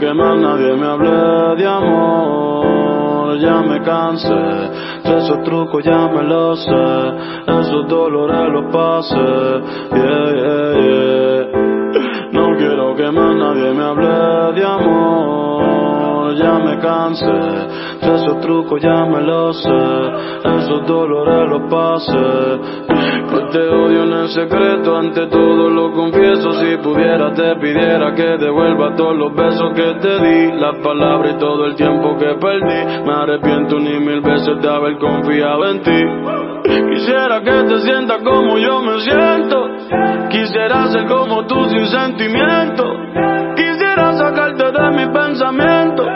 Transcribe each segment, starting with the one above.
que más nadie me hable de amor. Ya me cansé de esos trucos, ya me lo sé. Esos dolores los pasé. Yeah, yeah, yeah. Ya me cansé de esos trucos, ya me lo sé. Esos dolores los pasé. Pues te odio en el secreto, ante todo lo confieso. Si pudiera, te pidiera que devuelva todos los besos que te di, las palabras y todo el tiempo que perdí. Me arrepiento ni mil veces de haber confiado en ti. Quisiera que te sientas como yo me siento. Quisiera ser como tú sin sentimiento. Quisiera sacarte de mi pensamiento.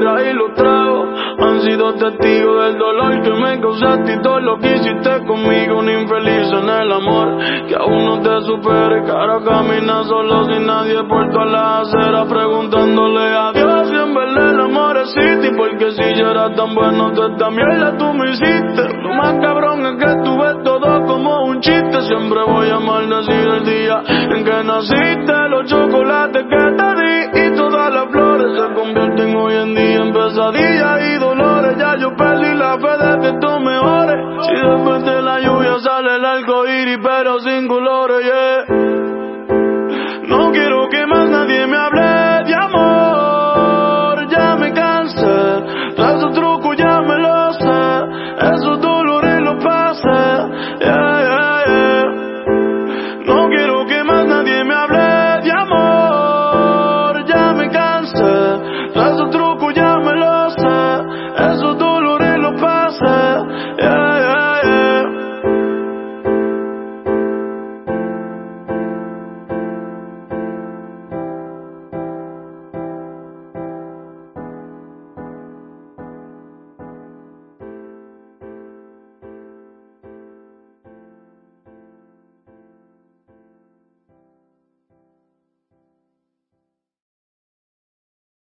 Y los tragos han sido testigos del dolor que me causaste y todo lo que hiciste conmigo. Un infeliz en el amor que aún no te supere. Cara camina solo sin nadie por toda la acera preguntándole a Dios si en verdad el amor existe. Porque si yo era tan bueno, de esta mierda tú me hiciste. Lo más cabrón es que tú ves todo como un chiste. Siempre voy a maldecir el día en que naciste. Si después de la lluvia sale el arco iris, pero sin colores, yeah.